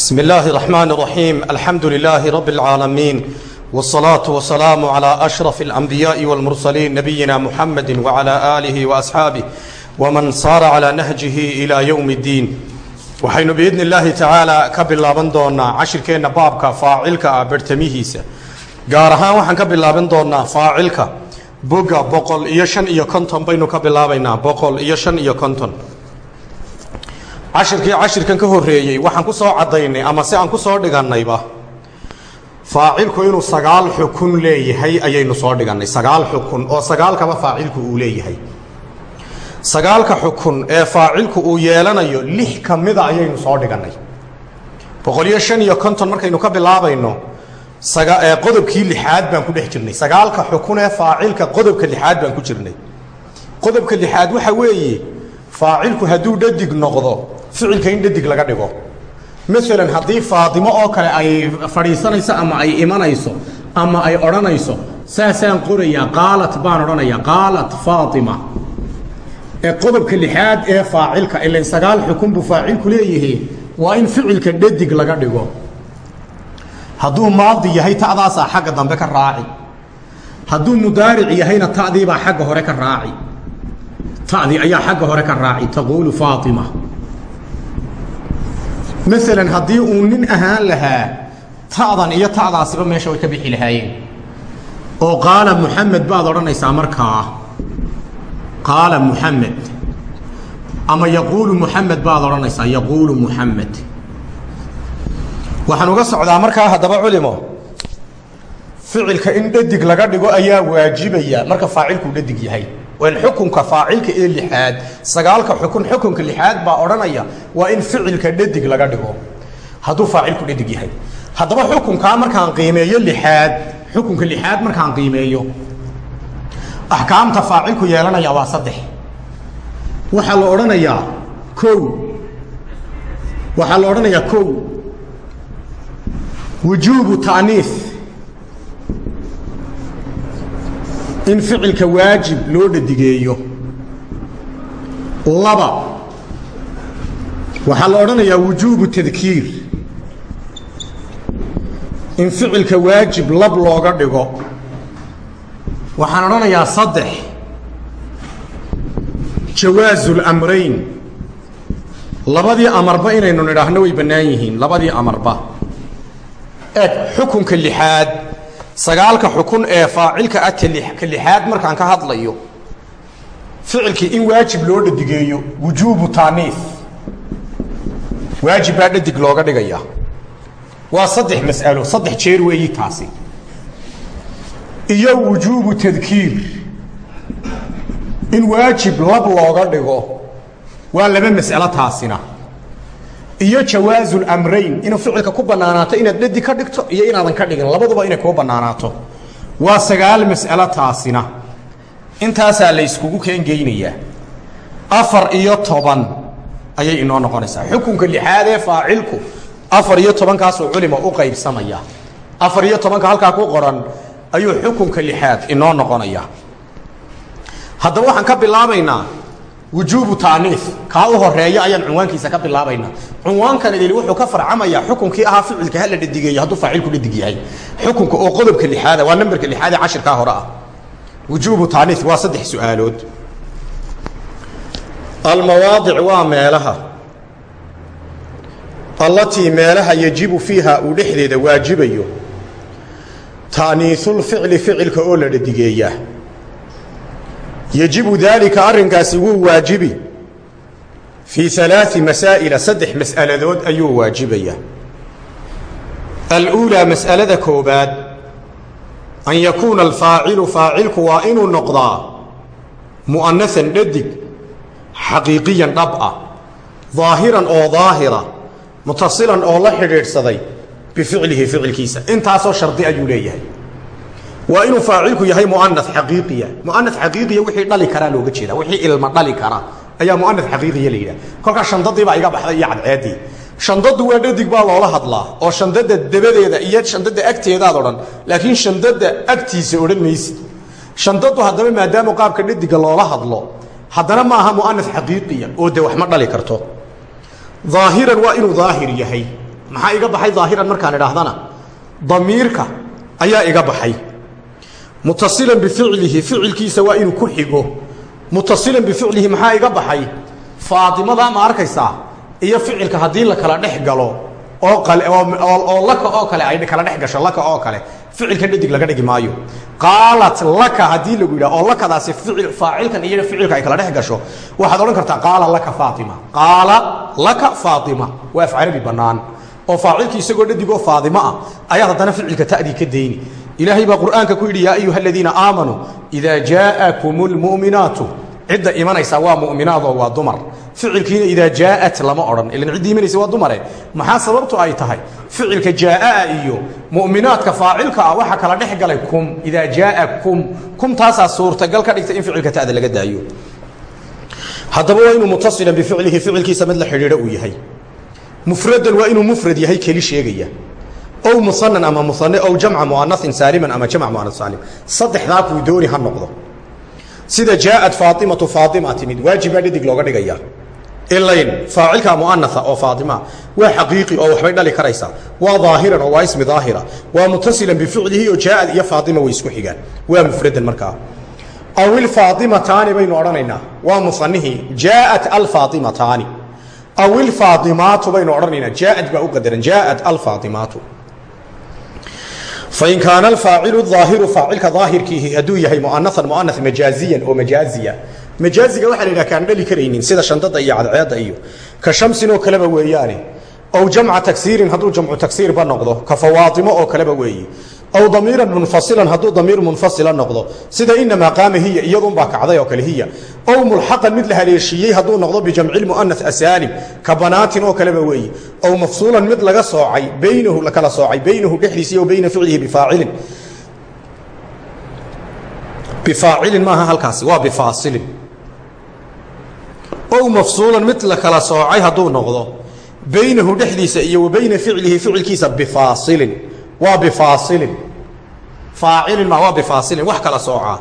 بسم الله الرحمن الرحيم الحمد لله رب العالمين والصلاة والسلام على أشرف الأنبياء والمرسلين نبينا محمد وعلى آله وأصحابه ومن صار على نهجه إلى يوم الدين waxaynu biidni illaahi tacaala ka bilaaban doonaa cashirkeenna baabka faacilka ah bertamihiisa gaar ahaan waxaan ka bilaaban doonaa faacilka boga boqol iyo shan iyo konton baynu ka bilaabaynaa boqol iyo shan iyo konton cashirkii cashirkan ka horeeyey waxaan ku soo caddaynay ama si aan ku soo dhigannayba faacilku inuu sagaal xukun leeyahay ayaynu soo dhigannay. Sagaal xukun oo sagaalkaba faacilku uu leeyahay. Sagaalka xukun ee faacilku uu yeelanayo lix ka mida ayaynu soo dhigannay. Boqol-iyo shan iyo konton markaynu ka bilaabayno qodobkii lixaad baan ku dhex jirnay. Sagaalka xukun ee faacilka qodobka lixaad baan ku jirnay. Qodobka lixaad waxa weeye faacilku hadduu dhadig noqdo ficilka in dhadig laga dhigo. Maalan haddii faatimo oo kale ay fadhiisanayso ama ay imanayso ama ay odhanayso saasaan qorayaa qaalat baan odhanayaa qaalat faatima. Ee qodobka lixaad ee faacilka ilan sagaal xukun buu faacilku leeyahay waa in ficilka dhadig laga dhigo. Hadduu maadi yahay ta'daasaa xagga dambe ka raaci. Hadduu mudaaric yahayna ta'diibaa xagga hore ka raaci. Ta'dii ayaa xagga hore ka raaci taquulu faatima maalan haddii uu nin ahaan lahaa ta'dan iyo ta'daasiba meesha way ka bixi lahaayeen. Oo qaala muxamed baad odhanaysaa markaa. Qaala muxamed ama yaquulu muxamed baad odhanaysaa yaquulu muxamed waxaan uga socdaa markaa haddaba culimo. Ficilka in dhadig laga dhigo ayaa waajibaya. Marka faacilku dhadig yahay n xukunka faacilka ee lixaad sagaalka xukun xukunka lixaad baa odhanaya waa in ficilka dhadig laga dhigo hadduu faacilku dhadig yahay haddaba xukunkaa markaan qiimeeyo lixaad xukunka lixaad markaan qiimeeyo axkaamta faacilku yeelanaya waa saddex waxaa la odhanayaa kow waxaa la odhanayaa kow wujuubu ta'niis in ficilka waajib loo dhadigeeyo. Laba waxaa la odhanayaa wujuubu tadkiir. In ficilka waajib lab looga dhigo. Waxaan odhanayaa saddex. Jawaazu lamrayn labadii amarba inaynu nidhaahno way bannaan yihiin labadii amarba. Eeg xukunka lixaad sagaalka xukun ee faacilka ah markaan ka hadlayo ficilkii in waajib loo dhadigeeyo wujuubu taaniif. Waajib baa dhadig looga dhigaya. Waa saddex mas'alo saddex jeer weeyi taasi. Iyo wujuubu tadkiir. In waajib lab looga dhigo waa laba mas'alo taasina iyo jawaazu lamrayn inuu ficilka ku bannaanaato inaad dhadig ka dhigto iyo inaadan ka dhigin labaduba inay kuu bannaanaato. Waa sagaal mas'alo taasina. Intaasaa la yskugu keengeynayaa afar iyo toban ayay inoo noqonaysaa. Xukunka lixaad ee faacilku afar iyo tobankaasuu culima u qaybsamaya. Afar iyo tobanka halkaa ku qoran ayuu xukunka lixaad inoo noqonaya haddaba waxaan ka bilaabaynaa wujuubu taaniif. Kaa u horreeya ayaan cunwaankiisa ka bilaabaynaa cunwaankan idil wuxuu ka farcamayaa xukunkii ahaa ficilka hala dhadigeeyo hadduu faacilku dhadig yahay. Xukunka oo qodobka lixaada waa namberka lixaad cashirkaa hore ah. Wujuubu taaniif waa saddex su'aalood. Almawaadic waa meelaha. Allatii meelaha yajibu fiiha uu dhexdeeda waajibayo. Ta'niisulficli ficilka oo la dhadigeeyaa yajibu daalika arrinkaasi wuu waajibi fii alaai masaa'ila saddex mas'aladood ayuu waajibayaa aluulaa mas'alada koobaad an yakuuna alfaacilu faacilku waa inuu noqdaa mu'anasan dhadig xaqiiqiyan dhab ah daahiran oo daahira mutasilan oo la xidhiidhsaday bificlihi ficilkiisa intaasoo shardi ayuu leeyahay waa inuu faacilku yahay muana xaqiiqiya. Muana xaqiiqiya wixii dhali karaa looga jeeda wixii ilma dhali kara ayaa muana xaqiiqiya la yidhaha kolkaa shandadiibaa iga baxday iyo cadceedii. Shandadu waa dhadig baa loola hadlaa oo shandada dabadeeda iyo shandada agteedaad odhan laakiin shandada agtiisa odhan maysid. Shandadu haddaba maadaama qaabka dhadiga loola hadlo haddana ma aha xaqiiqiya oo de wax dhali karto. Daahiran waa inuu daahir yahay. Maxaa iga baxay daahiran markaan idhaahdana? Damiirka ayaa iga baxay mutasilan bificlihi ficilkiisa waa inuu ku xigo. Mutasilan bificlihi maxaa iga baxay? Faatimada ma arkaysaa? Iyo ficilka haddii la kala dhex galo oo laka oo kale ay kala dhex gasho laka oo kale ficilkan dhadig laga dhigi maayo. Qaalat laka haddii lagu yidhaha oo lakadaasi faacilkan iyo ficilka ay kala dhex gasho waxaad odhan kartaa qaala laka faatima. Qaala laka faatima. Waa af carabi bannaan. Oo faacilkii isagoo ficilka ka dayni ilaahay baa qur'aanka ku yidhi yaa ayuha aladiina aamanuu idaa jaa'akum lmu'minaatu cidda imanaysaa waa mu'minaadoo waa dumar. Ficilkiina idaa jaa'at lama odhan. Ilan cidda imanaysa waa dumare. Maxaa sababtu ay tahay? Ficilka jaa'aa iyo mu'minaadka faacilka ah waxaa kala dhex galay kum. Idaa jaaa kum kum taasaa suurtagal ka dhigta in ficilka ta'da laga daayo. Haddaba waa inuu mutasilan bificlihi ficilkiisa mid la xidhiidho uu yahay. Mufradan waa inuu mufrad yahay keli sheegaya ow musanan ama musane ow jamca muanasin saaliman ama jamc muana saalim saddexdaa kuu dooni ha noqdo sida jaaad faaimatu faaima timid waajibaa dhadig looga dhigayaa ilayn faacilka muanaa oo faaima waa xaqiiqi oo waxbay dhali karaysaa waa daahiran oo waa ismi daahira waa muntasilan bificlihi oo jaaad iyo faaima way isku xigaan waa mufradan markaa awilfaaimataani baynu odhanaynaa waa musanihii jaaat alfaaimataani awilfaaimaatu baynu odhanaynaa jaaad baa u qadaran jaaad alfaaimaatu fain kaana alfaacilu aahiru faacilka daahirkiihi hadduu yahay muanaan muana majaaziyan oo majaaziya majaaziga waxaa la yidhaha kaan dhali karaynin sida shandada iyo cadceedda iyo ka shamsin oo kaleba weeyaane ow jamca tagsiirin hadduu jamcu tagsiirba noqdo ka fawaatimo oo kaleba weeye aw damiiran munfasilan hadduu damiir munfasila noqdo. Sida inamaa qaama hiya iyadunbaa kacday oo kale hiya. Ow mulxaqan mid la haleeshiiyey hadduu noqdo bijamci lmu'ana asaalim ka banaatin oo kaleba weeye ow mafsuulan mid laga soocay baynahu la kala soocay baynahu dhexdiisa iyo bayna ficlihi bifaacilin. Bifaacilin maaha halkaasi waa bifaasilin. Ow mafsuulan mid la kala soocay hadduu noqdo baynahu dhexdiisa iyo wa bayna ficlihi ficilkiisa bifaasilin waa bifaasilin faacilin ma waa bifaasilin wax kala soocaa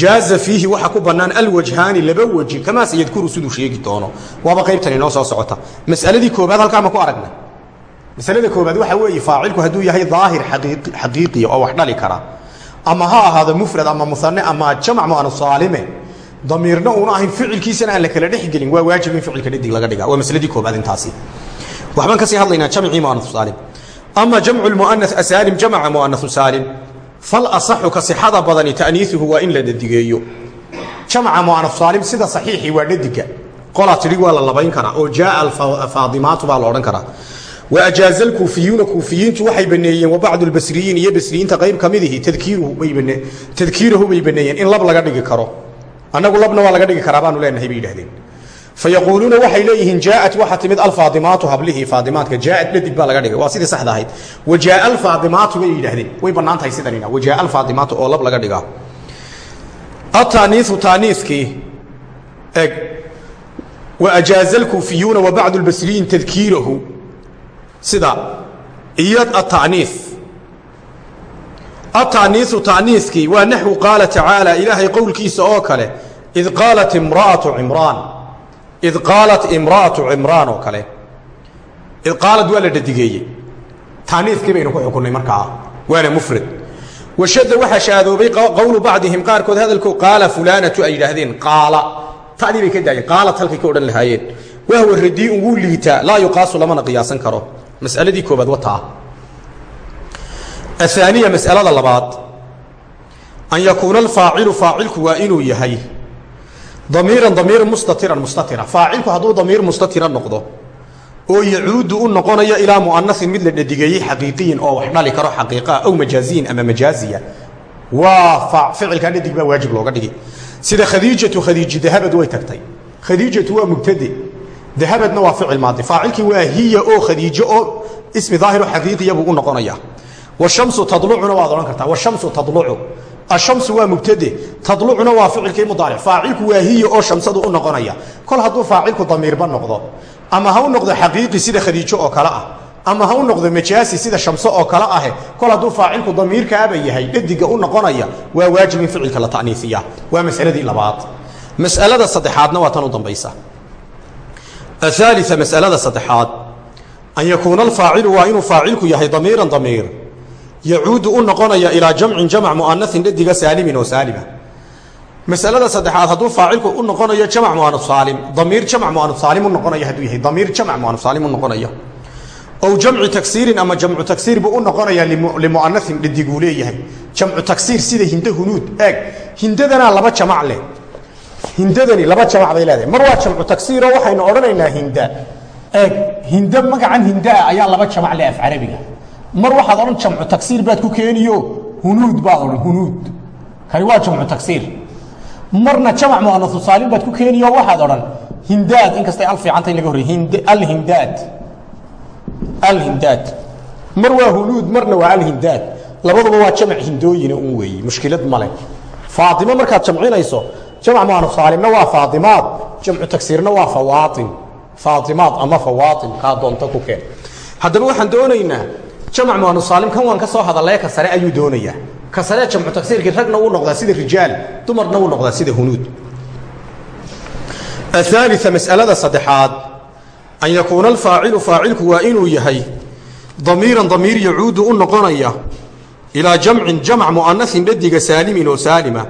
jaaza fiihi waxa ku bannaan alwajhaani laba weji kamaa sayadkuru siduu sheegi doono. Waaba qaybtan inoo soo socota. Mas'aladii koobaad halkaa ma ku aragna. Masalada koobaad waxa weeye faacilku hadduu yahay daahir xaqiiqiya oo wax dhali kara. Ama ha ahaado mufrad ama muane ama jamc muanu saalime. Damiirna uuna ahayn ficilkiisana aan la kala dhexgelin waa waajib in ficilka dhadig laga dhiga waa masladii koobaad intaasi. Waxbaan ka sii hadlaynaa jamcii muanau saalim ama jamcu lmuana asaalim jamca muanau saalim fal asaxu ka sixada badani ta'niisuhu waa in la dhadigeeyo jamca muanau saalim sida saxiixii waa dhadiga qolaa tidhi waa la labayn karaa oo jaaa faadimaatu baa la odhan karaa waajaaza alkuufiyuuna kuufiyiintu waxay baneeyeen wabacdu lbasriyiin iyo basriyiinta qayb ka midihi tadkiirahu bay baneeyeen in lab laga dhigi karo annagu labna waa laga dhigi karaa baanu leenahay bay yidhahdeen fayaquuluuna waxay leeyihiin jaaat waxaa timid alfaadimaatu hablihii faadimaadka jaaat dhadig baa laga dhigay waa sidii saxda ahayd wajaaa alfaadimaatu bay yidhahdeen way bannaan sidanina wajaaa alfaadimaatu oo lab laga dhigaa ataaniiu taaniiskii eg waajaaza alkuufiyuuna wabacdu lbasriyiin tadkiirahu sida iyo ataniis ataniisu taniiskii waa naxwu qaala tacaala ilaahay qowlkiisa oo kale id qaalat imraatu cimraan id qaalat imraatu cimraan oo kale id qaalad waa la dhadigeeyey baynu ku xukunnay markaa waana mufrad washada waxaa shaadoobay qowlu bacdihim qaarkood hadalko qaala fulaanatu ay yidhaahdeen qaala tadii ka daayeen qaalat halkay ka odhan lahaayeen wahwa radiiun wuu liitaa laa yuqaasu lamana qiyaasan karo masaladii koobaad wataa ahaaniya masalada labaad an yakuuna alfaacilu faacilku waa inuu yahay damiiran damiir mustatiran mustatira. Faacilku hadduu damiir mustatira noqdo oo yacuudu u noqonayo ilaa mu'anasin mid la dhadigeeyey xaqiiqiyin oo wax dhali karo xaqiiqaa aw majaaziyin ama majaaziya waa ficilkaa dhadig baa waajib looga dhigi sida khadiijatu khadiiji dahabad way tagtay. Khadiijatu waa mubtade dahabadna waa ficil maadi. Faacilkii waa hiya oo khadiijo oo ismi daahiro xaqiiqiya buu u noqonaya. Washamsu tadlucuna waad odhan kartaa. Washamsu tadlucu ashamsu waa mubtade tadlucuna waa ficilkii mudaaric faacilku waa hiya oo shamsadu u noqonaya kol hadduu faacilku damiirba noqdo ama ha u noqdo xaqiiqi sida khadiijo oo kale ah ama ha u noqdo majaasi sida shamso oo kale ahe kol hadduu faacilku damiirkaaba yahay dhadiga u noqonaya waa waajib in ficilka la ta'niisiya waa masaladii labaad masalada saddexaadna waa tan u dambaysa aaalia masalada saddexaad an yakuuna alfaacilu waa inuu faacilku yahay damiiran damiir yacuudu u noqonaya ilaa jamcin jamc mu'anasin dhadiga saalimin oo saalima. Masalada saddexaad hadduu faacilku u noqonayo jamc mu'anaf saalim damiir jamc mu'anaf saalim u noqonaya hadduu yahay damiir jamc mu'anaf saalim u noqonaya ow jamci tagsiirin ama jamcu tagsiir buu u noqonayaa limu'anasin dhadiguu leeyahay. Jamcu tagsiir sida hinde hunuud eeg hindadanaa laba jamac leh. Hindadani laba jamac bay leedahay. Mar waa jamcu tagsiiroo waxaynu odhanaynaa hinda. Eeg hinde magacan hindaa ayaa laba jamac leh af carabiga mar waxaad odhan jamcu tagsiir baad ku keeniyo? Hunuud baad odhan hunuud. Kani waa jamcu tagsiir. Marna jamac mu'anasu saalim baad ku keeniyo waxaad odhan hindaad inkastay al fiicanta in laga horrey alhindaad. Alhindaad. Mar waa hunuud marna waa alhindaad. Labaduba waa jamac hindooyina un weeye mushkilad male faaimo markaad jamcinayso jamc mu'anaf saalimna waa faaimaad jamcu tagsiirna waa fawaain faaimaad ama fawaain kaa doonta ku keen. Haddaba waxaan doonaynaa jamc mu'anaf saalim kan waan ka soo hadallee ka sare ayuu doonayaa. Ka sare jamcu tagsiirkii ragna wuu noqdaa sida rijaal dumarna wuu noqdaa sida hunuud. Aaalia masalada saddexaad an yakuuna alfaacilu faacilku waa inuu yahay damiiran damiir yacuudu u noqonaya ilaa jamcin jamc mu'anasin dhadiga saalimin oo saalima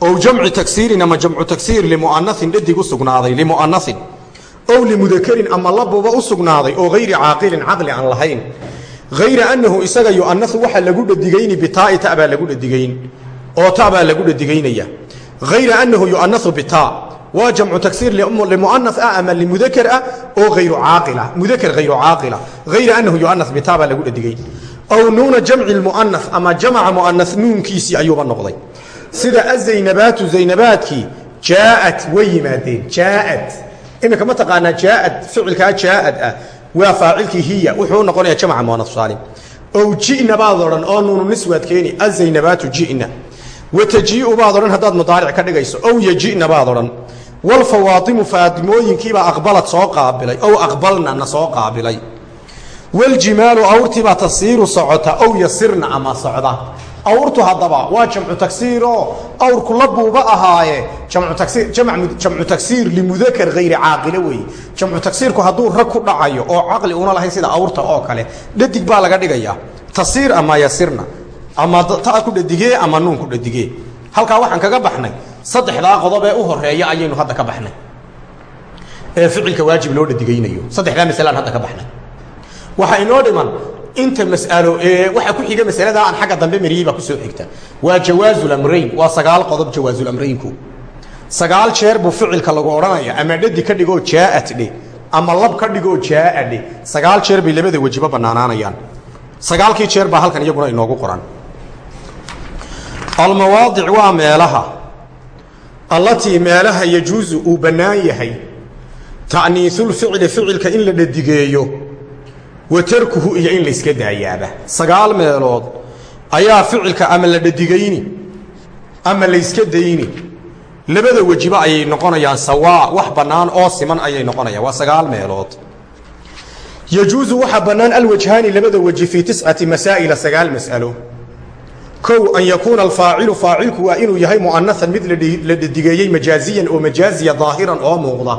ow jamci tagsiirin ama jamcu tagsiir limu'anasin dhadig u sugnaaday limu'anasin ow limudakarin ama labuba u sugnaaday oo hayri caaqilin caqli aan lahayn hayra annahu isaga yu'anasu waxa lagu dhadigayni bitaa'i ta baa lagu dhadigayn oo ta baa lagu dhadigaynaya hayra annahu yu'anasu bitaa waa jamcu tagsiir limu'anas ah ama limudakar ah oo mudakar hayru caaqila hayra annahu yu'anas bitaa baa lagu dhadigayn ow nuuna jamci lmu'anas ama jamaca mu'anas nuunkiisii ayuuba noqday sida azaynabaatu zaynabaadkii jaaat way yimaadeen jaaat iminka ma taqaanaa jaaad ficilkaa jaaad ah waa faacilkii hiya. Wuxuu u noqonaya jamca mu'anas saalim. Ow ji'na baad odhan oo nuunu niswaad keeni. Azaynabaatu ji'na. Watajii'u baad odhan haddaad mudaaric ka dhigayso. Ow yaji'na baad odhan. Walfawaatimu faadimooyinkiibaa aqbalad soo qaabilay. Ow aqbalna na soo qaabilay. Waljimaalu awrtiibaa tasiiru socota. Ow yasirna ama socda awrtu haddaba waa jamcu tagsiiroo awrku labuuba ahaaye. Jamcu tagsiir limudakar hayri caaqile weeye. Jamcu tagsiirku hadduu rag ku dhacayo oo caqli una lahayn sida awrta oo kale dhadig baa laga dhigayaa. Tasiir ama yasirna ama ta ku dhadigee ama nuun ku dhadigee. Halkaa waxaan kaga baxnay saddexdaa qodob ee u horreeya ayaynu hadda ka baxnay. Ee ficilka waajib loo dhadigaynayo saddexdaa masalaan hadda ka baxnay. Waxaa inoo dhiman inta mas'alo ee waxa ku xiga masalada aan xagga dambe mariyey baa ku soo xigta. Waa jawaazu lamrayn waa sagaal qodob jawaazulamraynku sagaal jeer buu ficilka lagu odhanaya ama dhadi ka dhigoo jaaat dhe ama lab ka dhigoo jaaa dhe sagaal jeer bay labada wejiba bannaanaanayaan sagaalkii jeer baa halkan iyaguna inoogu qoran. Almawaadic waa meelaha allatii meelaha yajuusu uu bannaan yahay ta'niisulficli ficilka in la dhadigeeyo wa iyo in layska daayaaba. Sagaal meelood ayaa ficilka ama la dhadigayni ama layska dayni labada wejiba ayay noqonayaan sawaa wax bannaan oo siman ayay noqonayaan. Waa sagaal meelood. Yajuusu waxaa bannaan alwajhaani labada weji fii tiscati masaa'ila sagaal mas'alo. Kow an yakuuna alfaacilu faacilku waa inuu yahay mu'anasan mid la dhadigeeyey majaaziyan oo majaaziya daahiran oo muuqda.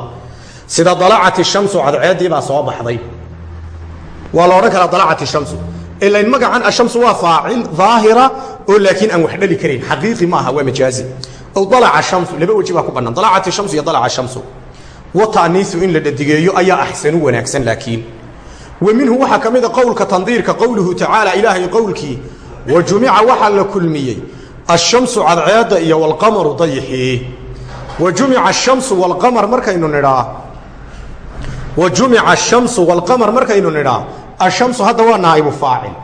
Sida dalacati shamsu cadceeddii baa soo baxday waa la odhan karaa dalacati shamsu. Ilain magacan ashamsu waa faacil daahira oo laakiin aan wax dhali karayn xaqiiqi ma waa majaazi. Ow dalaca shamsu laba weji baa ku bannaan dalacati shamsu iyo dalaca shamsu. Wa in la dhadigeeyo ayaa axsanu wanaagsan laakiin. Wa minhu waxaa ka mida qowlka tandiirka qowluhu tacaala ilaahay qowlkii wa jumica waxaa la kulmiyey ashamsu cadceedda iyo walqamaru dayixii wa jumica ashamsu walqamar markaynu nidhaa wa jumica ashamsu walqamar markaynu nidhaa ashamsu hadda waa naa'ibu faacil.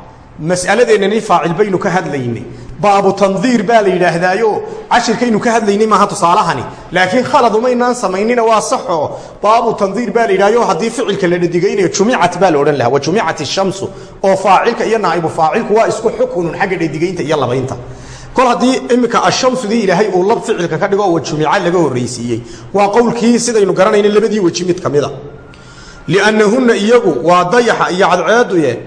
Mas'aladeennani faacil baynu ka hadlaynay. Baabu tandiir baa la yidhaahdaayo. Cashirkaynu ka hadlaynay maaha tusaalahani. Laakiin khalad umaynaan samaynina waa saxoo baabu tandiir baa la yidhahyo haddii ficilka la dhadigaynayo jumicat baa la odhan lahaa. Wa jumicat ishamsu oo faacilka iyo naa'ibu faacilku waa isku xukunun xagga dhadigaynta iyo labaynta. Kol haddii iminka ashamsudii ilaahay uu lab ficilka ka dhigo wa jumica laga horraysiiyey. Waa qowlkii sidaynu garanayna labadii weji mid ka liannahunna iyagu waa dayaxa iyo cadceeduye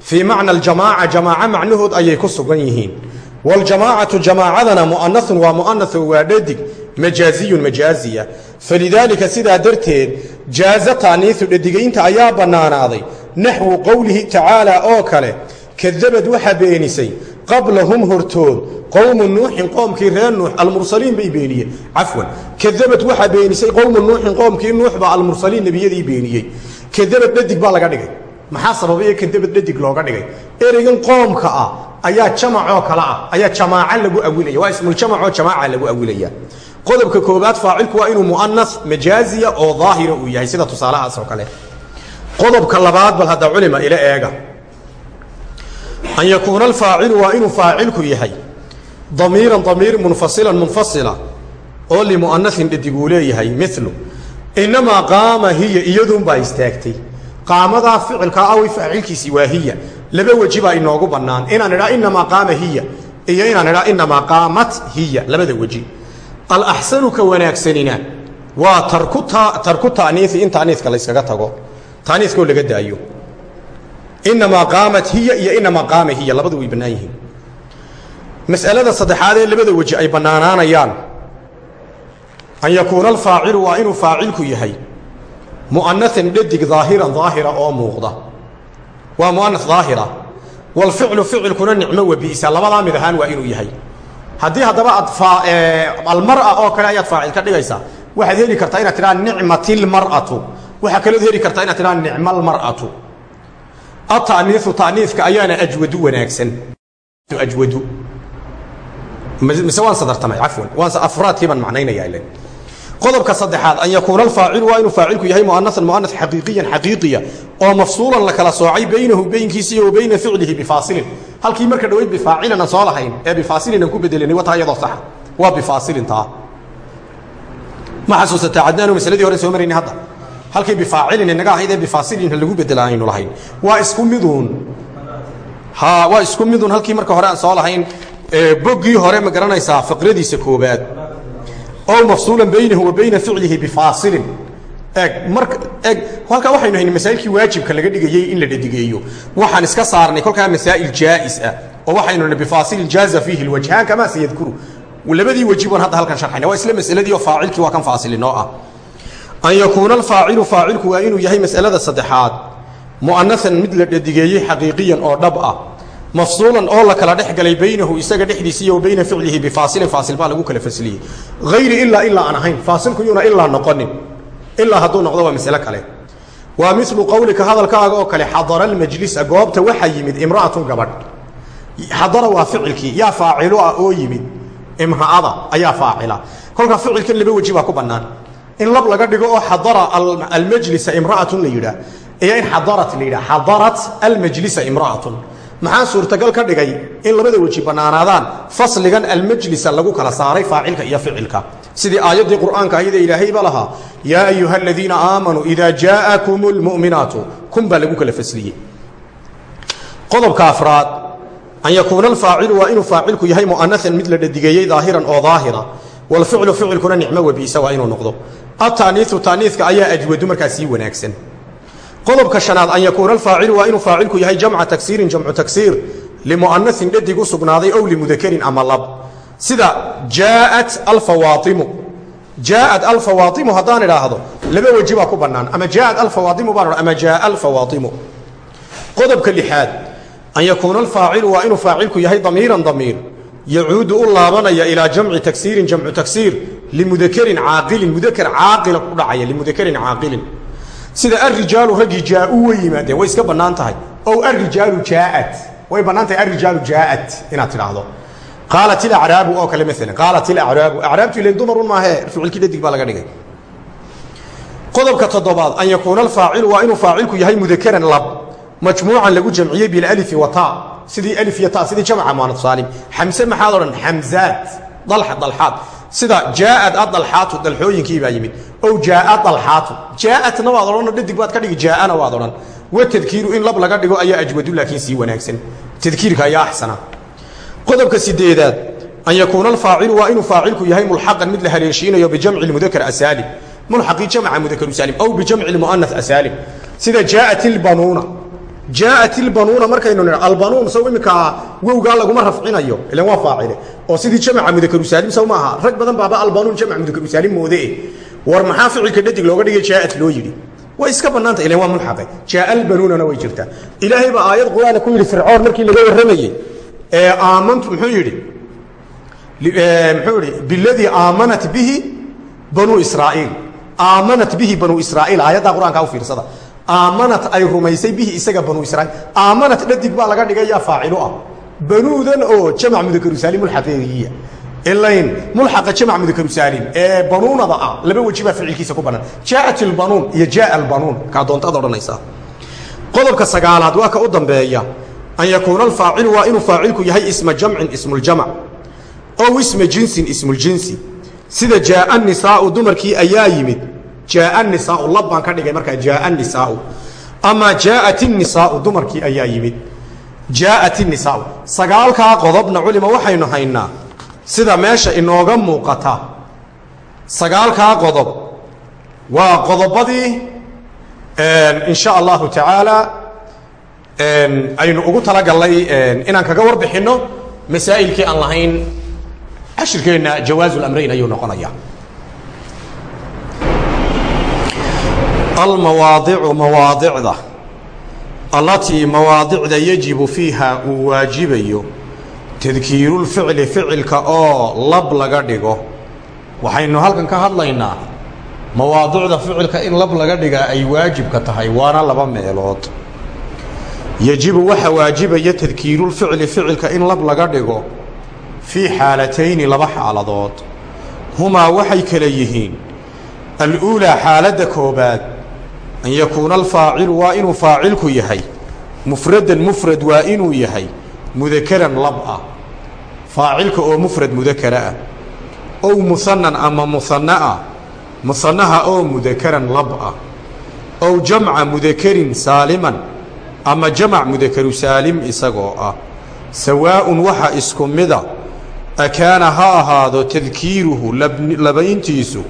fii macna aljamaaca jamaaca macnahood ayay ku sugan yihiin waljamaacatu jamaacadana mu'anasun waa mu'anasoo waa dhadig majaaziyun majaaziya falidaalika sidaa darteed jaaza taaniisu dhadigaynta ayaa bannaanaaday naxwu qowlihi tacaala oo kale kadabad waxaa qablahum hortood. Qowmu nuuxin qoomkii reer nuux almursaliin bay beeniyeen. Cafwan. Kadabad waxaa beenisay qowmu nuuxin qoomkii nuux baa almursaliin nebiyadii beeniyey. Kadabad dhadig baa laga dhigay. Maxaa sababaya kadabad dhadig looga dhigay? Ereygan qoomka ah ayaa jamacoo kale ah ayaa jamaaca lagu awilaya. Waa ismuljamacoo jamaaca lagu awilaya. Qodobka koobaad faacilku waa inuu mu'anas majaaziya oo daahira uu yahay. Sida tusaalahaas oo kale. Qodobka labaad bal hadda culima ila eega an yakuuna alfaacilu waa inuu faacilku yahay damiiran damiir munfasilan munfasila oo limu'anasin dhadig leeyahay milu inamaa qaama hiya iyaduunbaa istaagtay qaamadaa ficilkaa awi faacilkiisii waa hiya laba weji baa inoogu bannaan inaan idhaa inamaa qaama hiya iyo inaan idhaa inamaa qaamat hiya labada weji alaxsanu ka wanaagsanina waa tarku ta'niisi in ta'niiska layskaga tago ta'niiskoo laga daayo inamaa qaamat hiya iyo inamaa qaama hiya labadu way bannaan yihiin mas'alada saddexaad ee labada weji ay bannaanaanayaan an yakuuna alfaacilu waa inuu faacilku yahay mu'anasan dhadig daahiran daahira oo muuqda waa mu'anas daahira walficlu ficilkuna nicmo wa bi'sa labadaa mid ahaan waa inuu yahay haddii haddaba aad almara oo kale ayaad faacil ka dhigaysaa waxaad heli kartaa inaad tidhaha nicmatilmar'atu waxaa kalood heli kartaa inaad tidhaha nicmalmar'atu ataniiu taniifka ayaana ajwadu wanaagsan. Ajwadu. Mise waan sadartamay cafwan. Waan afraadkii baan macnaynaya ilen qodobka saddexaad an yakuuna alfaacilu waa inuu faacilku yahay mu'anasan mu'anas xaqiiqiyan xaqiiqiya oo mafsuulan la kala soocay baynahu baynkiisa iyo wa bayna ficlihi bifaasilin. Halkii marka dhaweyd bifaacilan aan soo lahayn ee bifaasilin aan ku bedelanay wataa iyadoo saxa. Waa bifaasilin taa. Ma xasuusataa cadnaanu masaladii hore soo maraynay hadda halkii bifaacilin inaga ahayd ee bifaasilin lagu bedela aynu lahayn. Waa isku miduun. Ha waa isku miduun halkii marka hore aan soo lahayn boggii hore ma garanaysaa faqradiisa koobaad ow mafsuulan baynahu wa bayna ficlihi bifaasilin eeg marka eeg halkaa waxaynu haynay masaa'ilkii waajibka laga dhigayey in la dhadigeeyo. Waxaan iska saarnay kolkaa masaa'il jaa'is ah oo waxaynu nidhi bifaasilin jaaza fiihi lwajhaan kamaa sayadkuru? Labadii weji baan hadda halkan sharxayna. Waa isla masaladii oo faacilkii waa kan faasilinoo ah an yakuuna alfaacilu faacilku waa inuu yahay mas'alada saddexaad mu'anasan mid la dhadigeeyey xaqiiqiyan oo dhab ah mafsuulan oo la kala dhex baynahu isaga dhexdiisa iyo wa bayna ficlihi bifaasilin faasil baa lagu kala fasliyey hayri ilaa ilaa aan ahayn faasilku yuuna ilaa noqonin ilaa hadduu noqdo waa masale kale waa milu qowlika oo kale xadara almajlisa goobta waxaa yimid imra'atun gabadh xadara waa ficilkii yaa faacilo ah oo yimid imra'ada ayaa faacila kolkaa ficilkan laba weji ku bannaan in lab laga dhigo oo xadara almajlisa imra'atun la yidhaah. Iyo in xadarat la yidhah xadarat almajlisa imra'atun. Maxaa suurtagal ka dhigay in labada weji bannaanaadaan fasligan almajlisa lagu kala saaray faacilka iyo ficilka? Sidii aayaddii qur'aanka ayada ilaahayba lahaa yaa ayuha aladiina aamanuu idaa jaa'akum lmu'minaatu kun baa lagu kala fasliyey. Qodobka afraad an yakuuna alfaacilu waa inuu faacilku yahay mu'anasan mid la dhadigeeyey daahiran oo daahira walficlu ficilkuna nicmo wabiisa waa inuu noqdo ataaniiu taaniiska ayaa ajwadu markaa sii wanaagsan. Qodobka shanaad an yakuuna alfaacilu waa inuu faacilku yahay jamca tagsiirin jamcu tagsiir limu'anasin dhadig u sugnaaday ow limudakarin ama lab. Sida jaaat alfawaaimu jaaat alfawaaimu haddaan idhaahdo laba weji baa ku bannaan. Ama jaaat alfawaaimu baan ama jaaa alfawaaimu qodobka lixaad an yakuuna alfaacilu waa inuu faacilku yahay damiiran damiir. Yacuudu u laabanaya ilaa jamci tagsiirin jamcu tagsiir limudakarin caaqilin mudakar caaqila ku dhacaya limudakarin caaqilin sida arijaalu raggii jaau way yimaadeen way iska bannaan tahay. ow arijaalu jaaat way bannaan tahay arijaalu jaaat inaad tidhaahdo qaalat ilacraabu oo kale maalan qaalat ilacraabu acraabtu ilan dumarun maahe ficilkii dhadig baa laga dhigay qodobka toddobaad an yakuuna alfaacilu waa inuu faacilku yahay mudakaran lab majmuucan lagu jamciyey bilalifi wa ta sidii alif iyo ta sidii jamca muanad saalim xamse maxaad odhan xamzaad dalxa dalxaad sida jaaad adalxaatu dalxooyinkii baa yimid. Ow jaaa dalxaatu jaaatna waad odhanoo dhadig baad ka dhigi jaaana waad odhan. Wa in lab laga dhigo ayaa ajwadu laakiin sii wanaagsan. Tadkiirka ayaa axsana. Qodobka sideedaad an yakuuna alfaacilu waa inuu faacilku yahay mulxaqan mid la haleeshiinayo bijamci mudakar asaalim mulxaqii jamca mudakaru saalim aw bijamci muana asaalim sida jaaat ilbanuuna jaaat ilbanuuna markaynu nidha albanuun saw iminkaa wowgaa laguma rafcinayo. Ilan waa faacile. Oo sidii jamca mudakaru saalim saw ma rag badan baaba albanuun jamc mudakaru saalim moodee. War maxaa ficilka dhadig looga dhigay jaaat loo yidhi. Way iska bannaanta ilan waa mulxaqe jaaa albanuunana way jirtaa. Ilaahay baa aayad qur'aana ku yidhi fircoon markii laga warramayey ee aamantu muxuu yidhi muxuu yidhi biladii aamanat bihi banuu israa'iil. Aamanat bihi banuu israa'iil. Aayaddaa qur'aankaa u fiirsada aamanat ay rumaysay bihi isaga banuu israiil aamanat dhadig baa laga dhigay yaa faacilu ah. Banuudan oo jamac mudakaru mulxaqiigiya ilayn mulxaqa jamac mudakaru saalim ee banuunada ah laba weji baa ficilkiisa ku bannaan jaa'at ilbanuun iyo jaaa albanuun. Kaa doontaad odhanaysaa. Qodobka sagaalaad waa ka u dambeeya. An yakuuna alfaacilu waa inuu faacilku yahay isma jamcin ismuljamac ow isma jinsin ismuljinsi sida jaaa nisaau dumarkii ayaa yimid jaaa nisaau lab baan ka dhigay markaa jaaa nisaau ama jaaat inisaau dumarkii ayaa yimid. Jaaat inisaau sagaalkaa qodobna culima waxaynu haynaa sida meesha inooga muuqata. Sagaalkaa qodob. Waa qodobadii in sha allahu tacaala aynu ugu talagallay inaan kaga warbixinno masaa'ilkii aan lahayn cashirkeenna jawaazu lamrayn ayuu noqonaya almawaadicu mawaadicda. Allatii mawaadicda yajibu fiiha uu waajibayo tadkiirulficli ficilka oo lab laga dhigo. Waxaynu halkan ka hadlaynaa mawaadicda ficilka in lab laga dhigaa ay waajibka tahay waana laba meelood. Yajibu waxa waajibaya tadkiirulficli ficilka in lab laga dhigo fii xaalatayni laba xaaladood. Humaa waxay kala yihiin aluulaa xaaladda koobaad an yakuuna alfaacilu waa inuu faacilku yahay. Mufradan mufrad waa inuu yahay. Mudakaran lab ah. Faacilka oo mufrad mudakara ah. Ow muhanan ama muhanna ah. Muhannaha oo mudakaran lab ah. Ow jamca mudakarin saaliman ama jamac mudakaru saalim isagoo ah. Sawaa'un waxa isku mida. Akaana ha ahaado tadkiiruhu labayntiisu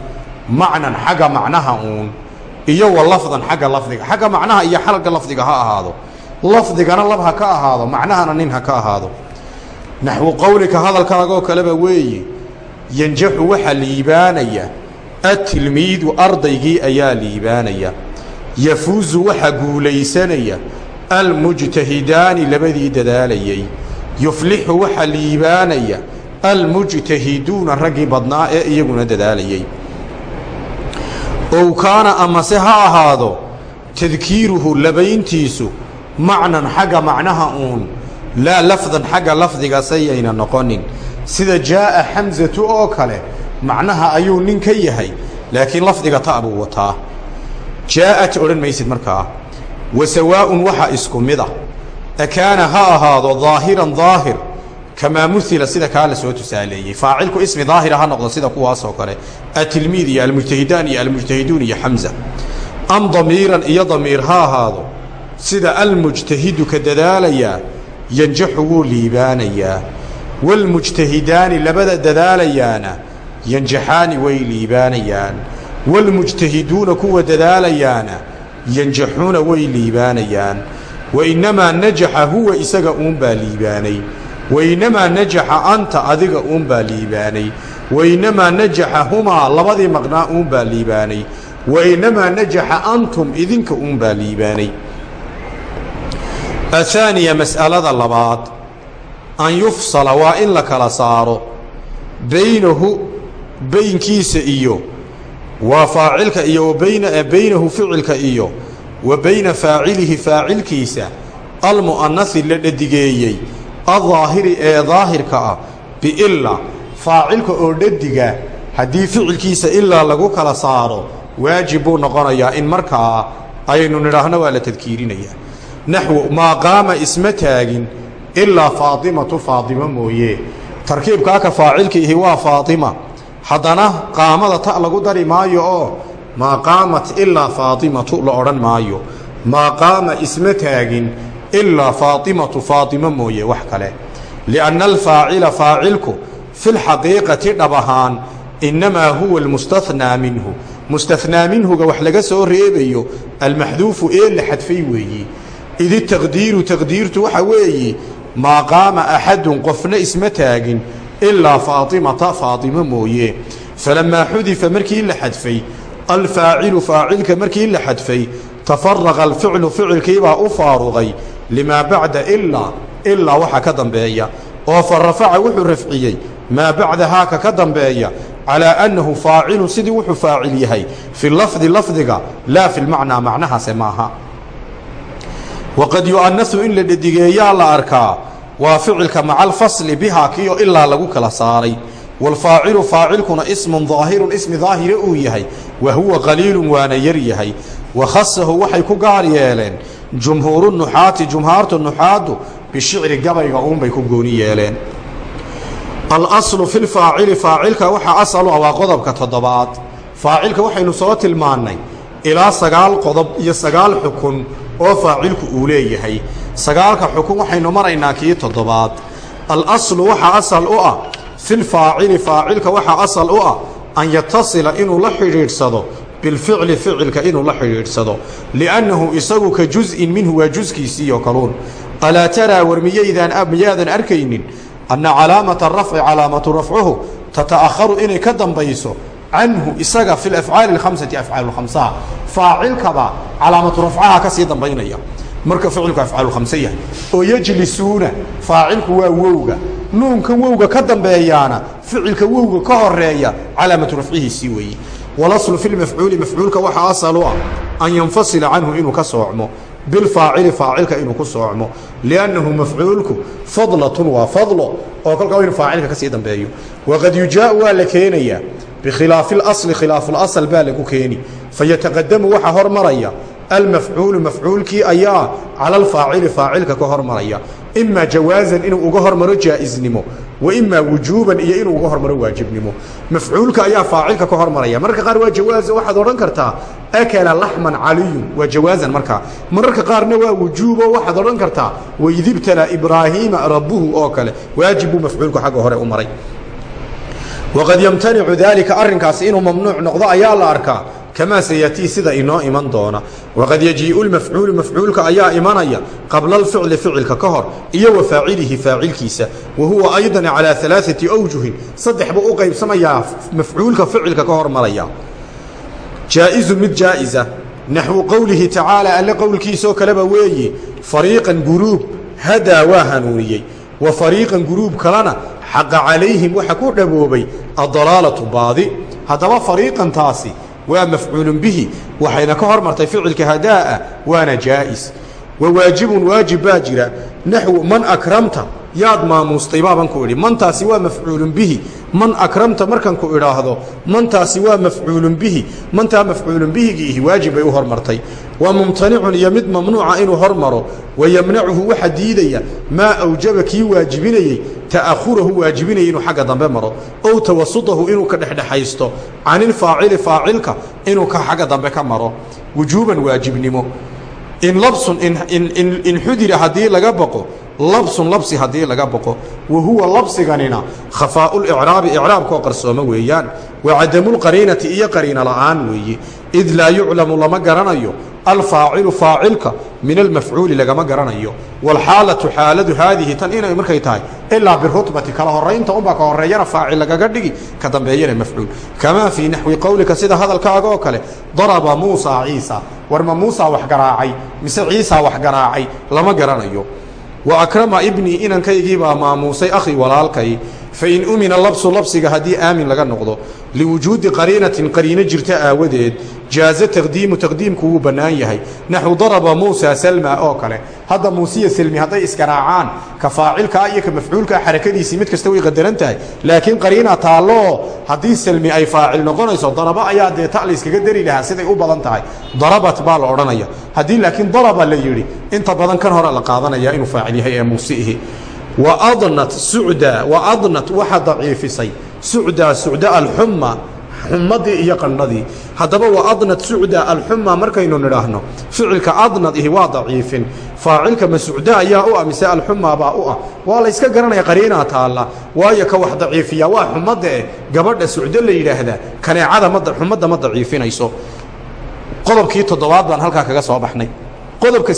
macnan xagga macnaha uun iyo wa lafdan xagga lafdiga. Xagga macnaha iyo xalga lafdiga ha ahaado. Lafdigana lab ha ka ahaado macnahana nin ha ka ahaado. Naxwu qowlika hadalkaagoo kaleba weeye yanjaxu waxaa liibaanaya atilmiidu ardaygii ayaa liibaanaya. Yafuusu waxaa guulaysanaya almujtahidaani labadii dadaalayay. Yuflixu waxaa liibaanaya almujtahiduuna raggii badnaa ee iyaguna dadaalayay ow kaana amase ha ahaado tadkiiruhu labayntiisu macnan xagga macnaha uun laa lafdan xagga lafdiga sayayna noqonin. Sida jaa'a xamsatu oo kale macnaha ayuu nin ka yahay laakiin lafdiga ta buu wataa. Jaa'at odhan maysid markaa wa sawaa'un waxa isku mida akaana ha ahaado daahiran daahir kamaa muila sida kaa la soo tusaaleeyey faacilku ismi daahira ha noqdo sida kuwaasoo kale atilmiid iyo almujtahidaan iyo almujtahiduun iyo xamza am damiiran iyo damiir ha ahaado sida almujtahidu ka dadaalayaa yanjaxu wuu liibaanayaa waalmujtahidaani labada dadaalayaana yanjaxaani way liibaanayaan waalmujtahiduuna kuwa dadaalayaana yanjaxuuna way liibaanayaan wa innamaa najaxa huwa isaga uunbaa liibaanay wainamaa najaxa anta adiga uunbaa liibaanay. Wainamaa najaxa humaa labadii maqnaa uunbaa liibaanay. Wainamaa najaxa antum idinka uunbaa liibaanay. Athaaniya mas'alada labaad. An yufsala waa in la kala saaro. Baynahu baynkiisa iyo. Waa faacilka iyo wa bayna baynahu ficilka iyo. Wa bayna faacilihi faacilkiisa. Almu'anasi la dhadigeeyey aldaahiri ee daahirka ah biila faacilka oo dhadiga haddii ficilkiisa ilaa lagu kala saaro waajib buu noqonayaa in markaa aynu nidhaahno waa la tadkiirinayaa naxwu maa qaama isma taagin ilaa faatimatu faatima mooye tarkiibkaaka faacilka ihi waa faatima haddana qaamada ta lagu dari maayo oo maa qaamat ilaa faatimatu la odhan maayo maa qaama isma taagin ilaa faatimatu faatima mooye wax kale lianna alfaacila faacilku filxaqiiqati dhab ahaan innamaa huwa almustathnaa minhu mustathnaa minhuga wax laga soo reebayo almaxduufu ee la xadfay weeyi idi taqdiiru taqdiirtu waxa weeye maa qaama axadun qofna isma taagin ilaa faatimata faatima mooye falammaa xudifa markii la xadfay alfaacilu faacilka markii la xadfay tafaraqa alficlu ficilkiibaa u faaruqay limaa bacda ilaa ilaa waxa ka dambeeya. Oo fa rafaca wuxuu rafciyey maa bacda haaka ka dambeeya. Calaa annahu faacilun sidii wuxuu faacil yahay. Fi lafdi lafdiga laa fi lmacnaa macnahaase maaha waqad yu'anasu in la dhedigeeyaa la arkaa waa ficilka maca alfasli bihaa kiyo ilaa lagu kala saaray. Waalfaacilu faacilkuna ismun daahirun ismi daahire uu yahay. Wa huwa qaliilun waana yar yahay. Wa khasahu waxay ku gaar yeeleen jumhuuru nuxaati jumhaartu nuxaaddu bishicri gabayga uunbay ku gooni yeeleen alaslu fi lfaacili faacilka waxaa asal u ah waa qodobka toddobaad faacilka waxaynu soo tilmaannay ilaa sagaal qodob iyo sagaal xukun oo faacilku uu leeyahay sagaalka xukun waxaynu maraynaa kii toddobaad alaslu waxaa asal u ah filfaacili faacilka waxaa asal u ah an yatasila inuu la xidhiidhsado bilficli ficilka inuu la xidhiidhsado liannahu isagu ka juz'in minhu waa juskiisiiyo kaluun. Alaa taraa war miyaydaan miyaadan arkaynin anna calaamata rafci calaamatu rafcuhu tata'akharu inay ka dambayso canhu isaga fi afcaali اkhamsati afcaal khamsaha faacilkaba calaamatu rafcaha ka sii dambaynaya. Marka ficilku afcaalkhamse yahay. Oo yejlisuuna faacilku waa wowga. Nuunka wowga ka dambeeyaana ficilka wowga ka horreeya calaamatu rafcihiisii weeye walaslu fi lmafcuuli mafcuulka waxaa asal u ah an yanfasila canhu inuu ka soocmo bilfaacili faacilka inuu ku soocmo liannahu mafcuulku fadlatun waa fadlo oo kolkaa inu faacilka ka sii dambeeyo. Waqad yujaau waa la keenayaa bikhilaafi اlasli khilaafulasl baa lagu keeni. Fayataqadamu waxaa hormaraya almafcuulu mafcuulkii ayaa cala alfaacili faacilka ka hormaraya ima jawaazan inuu uga hormaro jaa'iznimo wa imaa wujuuban iyo inuu uga hormaro waajibnimo. Mafcuulka ayaa faacilka ka hormaraya. Mararka qaar waa jawaaza waxaad odhan kartaa akala laxman caliyun. Waa jawaazan markaa mararka qaarna waa wujuubo waxaad odhan kartaa waidibtala ibraahiima rabbuhu oo kale. Waajib buu mafcuulku xagga hore u maray. Waqad yamtanicu daalika arrinkaasi inuu mamnuuc noqdo ayaa la arkaa kamaa sayatii sida inoo iman doona waqad yajiiu lmafcuulu mafcuulka ayaa imanaya qabla alficli ficilka ka hor iyo wa faacilihi faacilkiisa wa huwa aydan calaa alaaثati awjuhin saddex buu u qaybsamayaa mafcuulka ficilka ka hormaraya jaa'izu mid jaa'iza naxwu qowlihi tacaala alle qowlkiisoo kaleba weeye fariiqan guruub hadaa waa hanuuniyey wa fariiqan guruub kalena xaqa calayhim waxa ku dhaboobay adalaalatu waa mafcuulun bihi waxayna ka hormartay ficilka hadaa'a waana jaa'is. Wa waajibun waajib baa jira. Naxwu man akramta yaad maamuustay baaban ku idhi mantaasi waa mafcuulun bihi. Man akramta markan ku idhaahdo mantaasi waa mafcuulun bihi. Mantaa mafcuulun bihigiihi waajib bay u hormartay. Waa mumtanicun iyo mid mamnuuca inuu hormaro. Wa yemnacuhu waxa diidaya. Maa awjaba kii waajibinayey ta'ahurahu waajibinaya inuu xagga dambe maro. Ow tawasudahu inuu ka dhexdhexaysto. Canilfaacili faacilka inuu ka xagga dambe ka maro. Wujuuban waajibnimo. In labsun in xudira haddii laga baqo labsun labsi haddii laga boqo wa huwa labsiganina khafaau licraabi icraabkoo qarsooma weeyaan. Wa cadamulqariinati iyo qariina la'aan weeye id laa yuclamu lama garanayo alfaacilu faacilka min almafcuuli lagama garanayo. Waalxaalatu xaaladu haadihi tan inay markay tahay ilaa birutbati kala horaynta unbaa ka horeeyana faacil lagaga dhigi ka dambeeyana mafcuul. Kamaa fii naxwi qowlika sida hadalkaaga oo kale daraba muusaa ciisa. Warma muusaa wax garaacay mise ciisaa wax garaacay lama garanayo wa akrama ibnii inankaygiibaa maamuusay akhi walaalkay fain umina labsu labsiga haddii aamin laga noqdo liwujuudi qariinatin qariino jirta aawadeed jaaza taqdiimu taqdiimku wuu bannaan yahay naxwu daraba muusa salma oo kale hadda muusiya selmi hadday isgaraacaan ka faacilkaa iyo ka mafcuulkaa xarakadiisii mid kasta way qadaran tahay laakiin qariina taalloo haddii selmi ay faacil noqonayso daraba ayaa dee ta la yskaga dari lahaa siday u badan tahay darabat baa la odhanaya haddii laakiin daraba la yidhi inta badan kan hore la qaadanaya inuu faacil yahay ee muusiihi waadnat sucda waadnat waxa daciifisay. Sucda sucda alxuma xumadii iyo qandhadii haddaba waadnat sucda alxuma markaynu nidhaahno ficilka adnad ihi waa daciifin. Faacilka ma sucda ayaa u ah mise alxuma baa u ah. Waa la yska garanaya qariinaa taalla. Waayo ka wax daciifiya waa xumadda eh gabadha sucdo la yidhaahdaa. Kaneecada ma xumadda ma daciifinayso. Qodobkii toddobaad baan halkaa kaga soo baxnay. Qodobka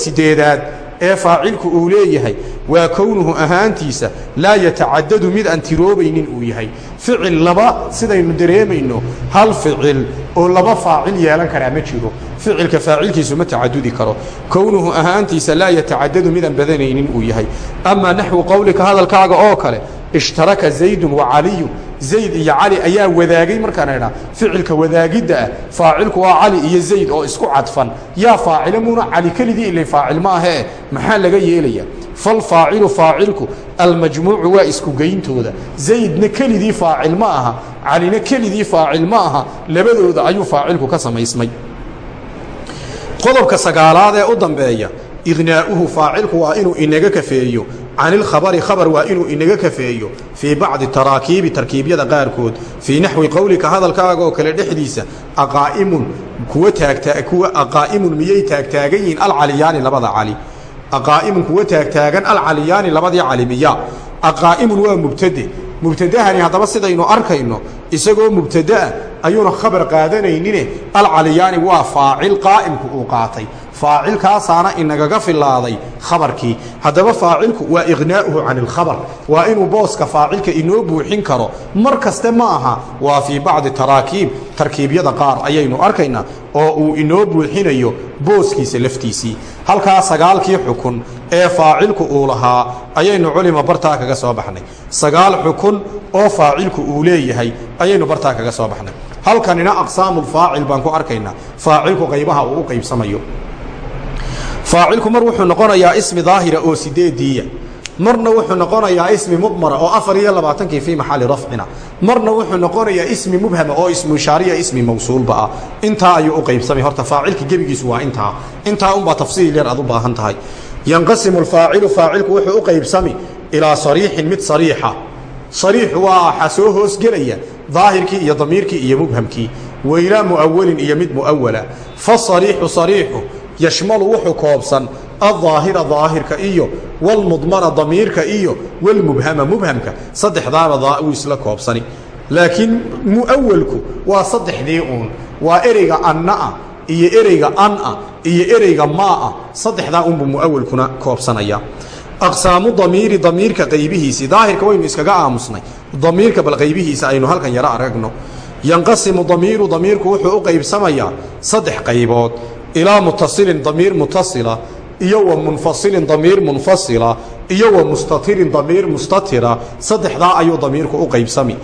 ee faacilku uu leeyahay waa kownuhu ahaantiisa laa yatacadadu mid aan tiroobaynin uu yahay. Ficil laba sidaynu dareemayno hal ficil oo laba faacil yeelan karaa ma jiro. Ficilka faacilkiisu ma tacadudi karo. Kownuhu ahaantiisa laa yatacadadu midaan badanaynin uu yahay. Amaa naxwu qowlika hadalkaaga oo kale ishtaraka zaydun wa caliyun. Zayd iyo cali ayaa wadaagay markaan idhaa ficilka wadaagidda ah faacilku waa cali iyo zayd oo isku cadfan. Yaa faacila muuna cali kelidii ilay faacil ma ahee? Maxaa laga yeelaya falfaacilu faacilku almajmuucu waa isku geyntooda zaydna kelidii faacil ma aha calina kelidii faacil ma aha labadooda ayuu faacilku ka samaysmay. Qodobka sagaalaad ee u dambeeya ignaa'uhu faacilku waa inuu inaga kafeeyo. Can ilkhabari khabar waa inuu inaga kafeeyo. Fii bacdi taraakiibi tarkiibyada qaarkood. Fii naxwi qowlika hadalkaaga oo kale dhexdiisa aqaa'imun kuwa taagkuwa aqaa'imun miyay taagtaagan yihiin alcaliyaani labada cali aqaa'imun kuwa taagtaagan alcaliyaani labadii cali miya aqaa'imun waa mubtade mubtadahani haddaba sidaynu arkayno isagoo mubtada'a ayuuna khabar qaadanaynine alcaliyaani waa faacil qaa'imku uu qaatay faacilkaasaana inagaga filaaday khabarkii. Haddaba faacilku waa iqnaa'uhu can ilkhabar waa inuu booska faacilka inoo buuxin karo. Mar kaste ma aha waa fii bacdi taraakiib tarkiibyada qaar ayaynu arkaynaa oo uu inoo buuxinayo booskiisa laftiisii. Halkaa sagaalkii xukun ee faacilku uu lahaa ayaynu culima bartaa kaga soo baxnay. Sagaal xukun oo faacilku uu leeyahay ayaynu bartaa kaga soo baxnay. Halkanina aqsaamulfaacil baan ku arkaynaa. Faacilku qaybaha uu u qaybsamayo faacilku mar wuxuu noqonayaa ismi daahira oo sideediiya marna wuxuu noqonayaa ismi mudmara oo afar iyo labaatankii fii maxalli rafcina. Marna wuxuu noqonayaa ismi mubhama oo ismu ishaariya ismi mawsuulba ah. Intaa ayuu u qaybsamay horta faacilka gebigiisu waa intaa. Intaa unbaa tafsiil yar aad u baahan tahay. Yanqasimu alfaacilu faacilku wuxuu u qaybsami ilaa sariixin mid sariixa. Sariixu waa waxaa soo hoosgelaya daahirkii iyo damiirkii iyo mubhamkii. Waylaa mu'awalin iyo mid mu'awala fasariixu sariixu yashmalu wuxuu koobsan aldaahira daahirka iyo walmudmara damiirka iyo walmubhama mubhamka. Saddexdaaba wuu isla koobsani. Laakiin mu'awalku waa saddexdii uun. Waa ereyga anna'a iyo ereyga an'a iyo ereyga maa'a saddexdaa unbuu mu'awalkuna koobsanaya aqsaamu damiiri damiirka qaybihiisii daahirka waynu iskaga aamusnay. Damiirka bal qaybihiisa aynu halkan yaro aragno. Yanqasimu damiiru damiirku wuxuu u qaybsamayaa saddex qaybood ilaa mutasilin damiir mutasila iyo wa munfasilin damiir munfasila iyo wa mustatirin damiir mustatira saddexdaa ayuu damiirku u qaybsami.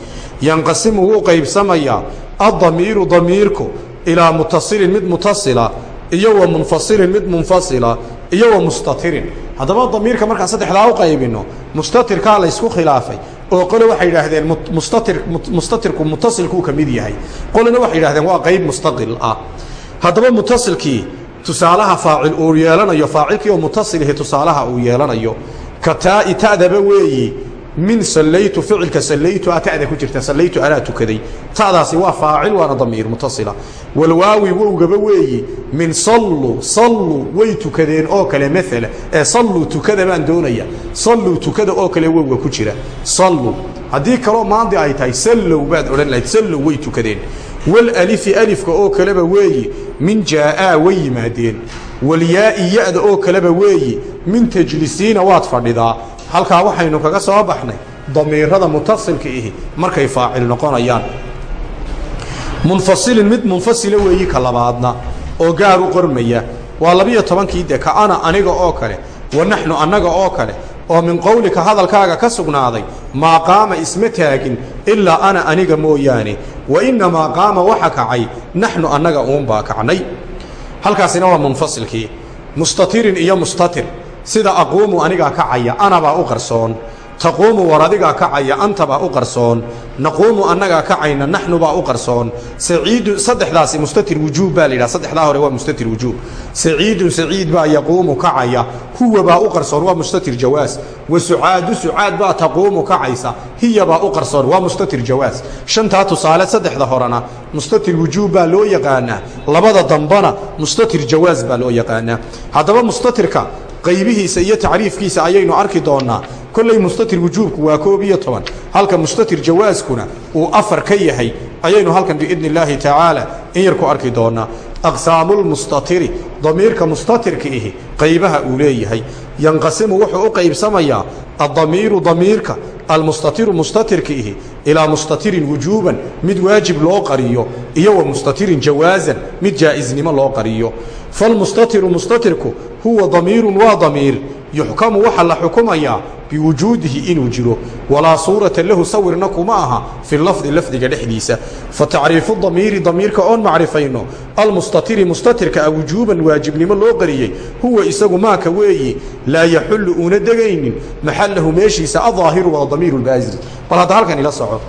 Yanqasimu wuu qaybsamayaa addamiiru damiirku ilaa mutasilin mid mutasila iyo wa munfasilin mid munfasila iyo wa mustatirin. Haddaba damiirka markaan saddexdaa u qaybinno mustatirkaa laysku khilaafay oo qole waxay yidhaahdeen mustatir mustatirku mutasilkuu ka mid yahay. Qolena waxay yidhahdeen waa qayb mustaqil ah haddaba mutasilkii tusaalaha faacil uu yeelanayo faacilkii oo mutasilhi tusaalaha uu yeelanayo ka taa'i ta'daba weeyi min sallaytu ficilka sallaytu a ta'da ku jirta sallaytu anaa tukaday. Ta'daasi waa faacil waana damiir mutasila. Walwaawi wowgaba weeyi min sallu sallu way tukadeen oo kale maala ee salluu tukada baan doonaya salluu tukada oo kale wowga ku jira. Sallu haddii kaloo maandi ay tahay sallow baad odhan lahayd sallow way tukadeen walalifi alifka oo kaleba weeyi min jaa'aa way yimaadeen. Walyaa'i ya-da oo kaleba weeyi min tajlisiina waad fadhidaa. Halkaa waxaynu kaga soo baxnay damiirada mutasilka ihi markay faacil noqonayaan. Munfasilin mid munfasila weeyi ka labaadna oo gaar u qormaya. Waa labiyo tobankii de ka ana aniga oo kale wa naxnu annaga oo kale oo min qowlika hadalkaaga ka sugnaaday maa qaama isma taagin ilaa ana aniga mooyaane wa innamaa qaama waxa kacay naxnu annaga uunbaa kacnay. Halkaasina waa munfasilkii. Mustatirin iyo mustatir sida aquumu anigaa kacaya anabaa u qarsoon. Taquumu war adigaa kacaya antabaa u qarsoon naquumu annagaa kacayna naxnubaa u qarsoon. Saciidun saddexdaasi mustatir wujuub baa la yidhaha saddexdaa hore waa mustatir wujuub. Saciidun saciid baa yaquumu kacaya huwa baa u qarsoon waa mustatir jawaas. Wa sucaadu sucaad baa taquumu kacaysa hiya baa u qarsoon waa mustatir jawaas. Shantaa tusaale saddexda horena mustatir wujuub baa loo yaqaanaa. Labada dambana mustatir jawaas baa loo yaqaanaa. Haddaba mustatirka qaybihiisa iyo tacriifkiisa ayaynu arki doonaa kolley mustatir wujuubku waa koob iyo toban. Halka mustatir jawaaskuna uu afar ka yahay ayaynu halkan biidni illaahi tacaala in yar ku arki doonaa. Aqsaamulmustatiri damiirka mustatirka ihi qaybaha uu leeyahay. Yanqasimu wuxuu u qaybsamayaa addamiiru damiirka almustatiru mustatirka ihi ilaa mustatirin wujuuban mid waajib loo qariyo iyo wa mustatirin jawaasan mid jaa'iznimo loo qariyo. Falmustatiru mustatirku huwa damiirun waa damiir yuxkamu waxaa la xukumayaa biwujuudihi inuu jiro. Walaa suurata lahu sawirna kuma aha fi lafdi lafdiga dhexdiisa. Fa tacriifu damiiri damiirka oon macrifayno. Almustatiri mustatirka a wujuuban waajibnimo loo qariyey. Huwa isagu maaka weeyi laa yaxullu uuna degaynin. Maxallahu meeshiisa adaahiru waa damiiru lbaasiri bal hadda halkan ila soco.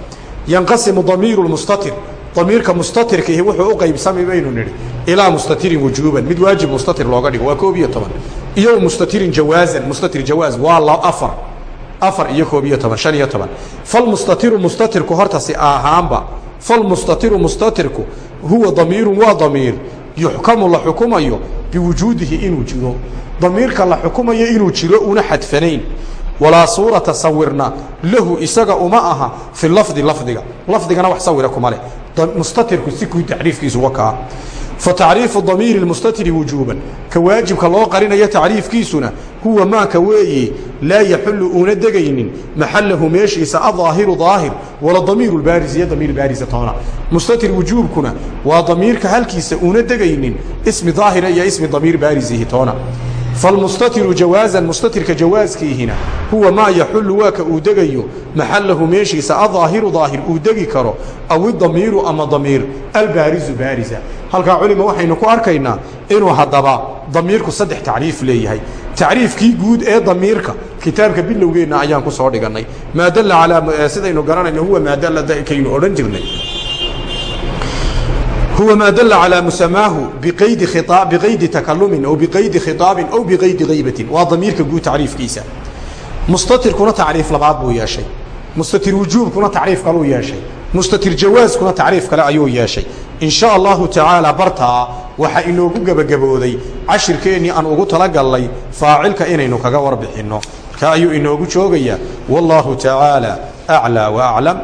Yanqasimu damiiru lmustatir damiirka mustatirkiihi wuxuu u qaybsami baynu nidhi. Ilaa mustatirin wujuuban. Mid waajib mustatir looga dhigo. Waa koob iyo toban. Iyo mustatirin jawaazan. Mustatir jawaaz waa afar afar iyo koob iyo toban shan iyo toban. Falmustatiru mustatirku horta si ahaanba falmustatiru mustatirku huwa damiirun waa damiir yuxkamu la xukumayo biwujuudihi inuu jiro. Damiirka la xukumayo inuu jiro una xadfanayn. Walaa suurata sawirna lahu isaga uma aha fi lafdi lafdiga. Lafdigana wax sawira kuma leh. Mustatirku si kuu tacriifkiisu wakaa fa tacriifu damiiri mustatiri wujuuban. Ka waajibka loo qarinayo tacriifkiisuna huwa maaka weeye laa yaxullu uuna degaynin maxallahu meeshiisa adaahiru daahir wala damiiru baaris iyo damiir baarisa toona. Mustatir wujuubkuna waa damiirka halkiisa uuna degaynin ismi daahira iyo ismi damiir baarisihi toona falmustatiru jawaazan mustatirka jawaaskiihina huwa maa yaxullu waa ka uu degayo maxallahu meeshiisa adaahiru daahir uu degi karo aw idamiiru ama damiir albaarisu baarisa halkaa culima waxaynu ku arkaynaa inuu haddaba damiirku saddex tacriif leeyahay tacriifkii guud ee damiirka kitaabka bilowgeenna ayaan ku soo dhigannay maa dalla alaa sidaynu garanayno huwa maa dalla odhan jirnay huwa maa dalla calaa musamaahu biqaydi takalumin aw biqaydi khiaabin aw biqaydi haybatin waa damiirka guud tacriifkiisa mustatirkuna tacriif labaad buu yeeshay mustatir wujuubkuna tacriif kaluu yeeshay mustatir jawaaskuna tacriif kale ayuu yeeshay in allahu tacaala bartaa waxaa inoogu gebagabooday cashirkeennii aan ugu talagallay faacilka inaynu kaga warbixinno ka ayuu inoogu joogayaa wallaahu tacaala aclaa wa aclam